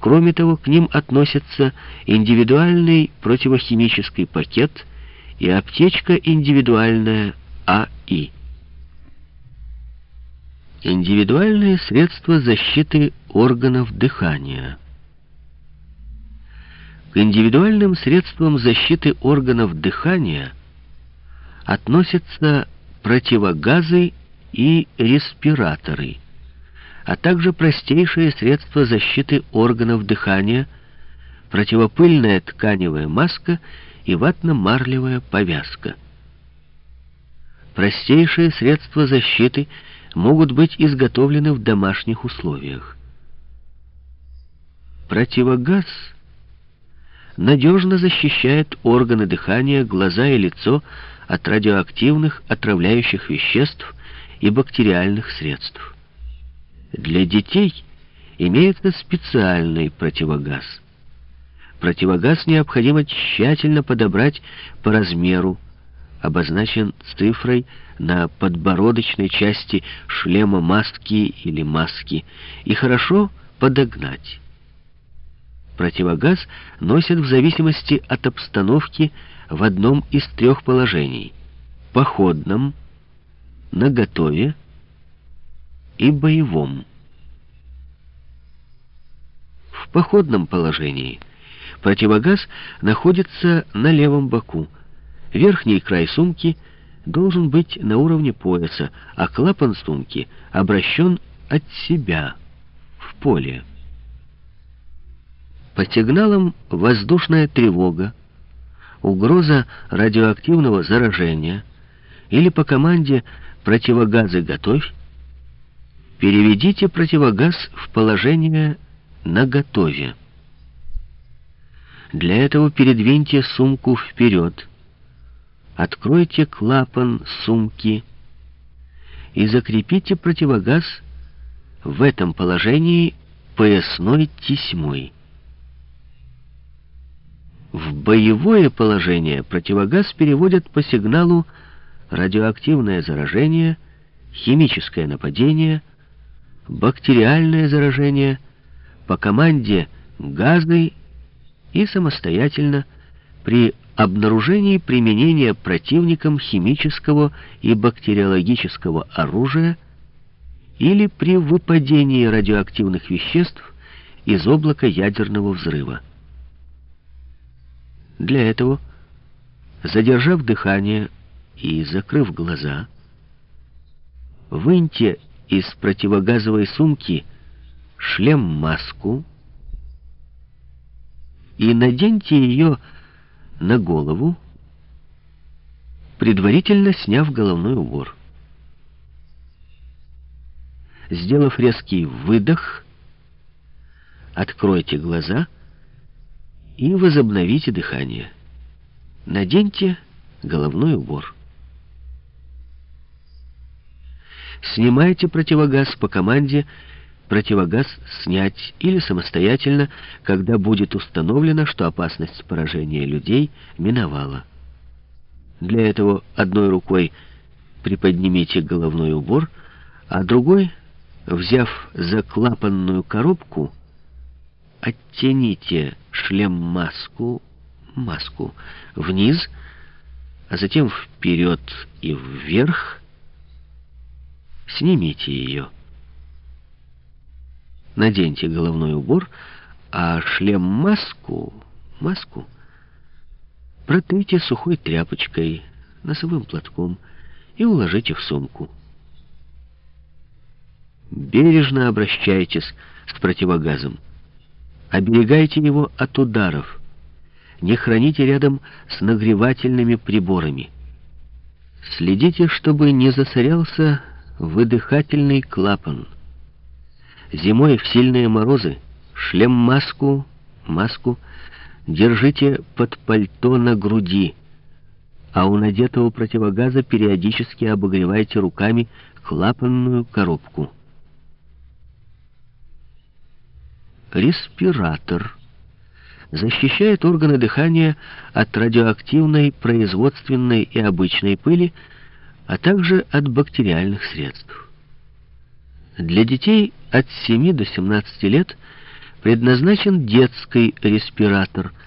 Кроме того, к ним относятся индивидуальный противохимический пакет и аптечка индивидуальная АИ. Индивидуальные средства защиты органов дыхания. К индивидуальным средствам защиты органов дыхания относятся противогазы и респираторы – а также простейшие средства защиты органов дыхания, противопыльная тканевая маска и ватно-марлевая повязка. Простейшие средства защиты могут быть изготовлены в домашних условиях. Противогаз надежно защищает органы дыхания, глаза и лицо от радиоактивных отравляющих веществ и бактериальных средств. Для детей имеется специальный противогаз. Противогаз необходимо тщательно подобрать по размеру, обозначен цифрой на подбородочной части шлема маски или маски, и хорошо подогнать. Противогаз носят в зависимости от обстановки в одном из трех положений — походном, наготове, и боевом. В походном положении противогаз находится на левом боку. Верхний край сумки должен быть на уровне пояса, а клапан сумки обращен от себя, в поле. По сигналам воздушная тревога, угроза радиоактивного заражения или по команде «противогазы готовь» Переведите противогаз в положение наготове. Для этого передвиньте сумку вперед. Откройте клапан сумки и закрепите противогаз в этом положении поясной тесьмой. В боевое положение противогаз переводят по сигналу радиоактивное заражение, химическое нападение, бактериальное заражение, по команде газы и самостоятельно при обнаружении применения противником химического и бактериологического оружия или при выпадении радиоактивных веществ из облака ядерного взрыва. Для этого, задержав дыхание и закрыв глаза, выньте из противогазовой сумки шлем-маску и наденьте ее на голову, предварительно сняв головной убор. Сделав резкий выдох, откройте глаза и возобновите дыхание. Наденьте головной убор. Снимайте противогаз по команде «противогаз снять» или самостоятельно, когда будет установлено, что опасность поражения людей миновала. Для этого одной рукой приподнимите головной убор, а другой, взяв за клапанную коробку, оттяните шлем-маску, маску вниз, а затем вперед и вверх, Снимите ее. Наденьте головной убор, а шлем-маску, маску, протрите сухой тряпочкой, носовым платком и уложите в сумку. Бережно обращайтесь с противогазом. Оберегайте его от ударов. Не храните рядом с нагревательными приборами. Следите, чтобы не засорялся выдыхательный клапан. Зимой в сильные морозы шлем-маску, маску держите под пальто на груди, а у надетого противогаза периодически обогревайте руками клапанную коробку. Респиратор защищает органы дыхания от радиоактивной производственной и обычной пыли, а также от бактериальных средств. Для детей от 7 до 17 лет предназначен детский респиратор –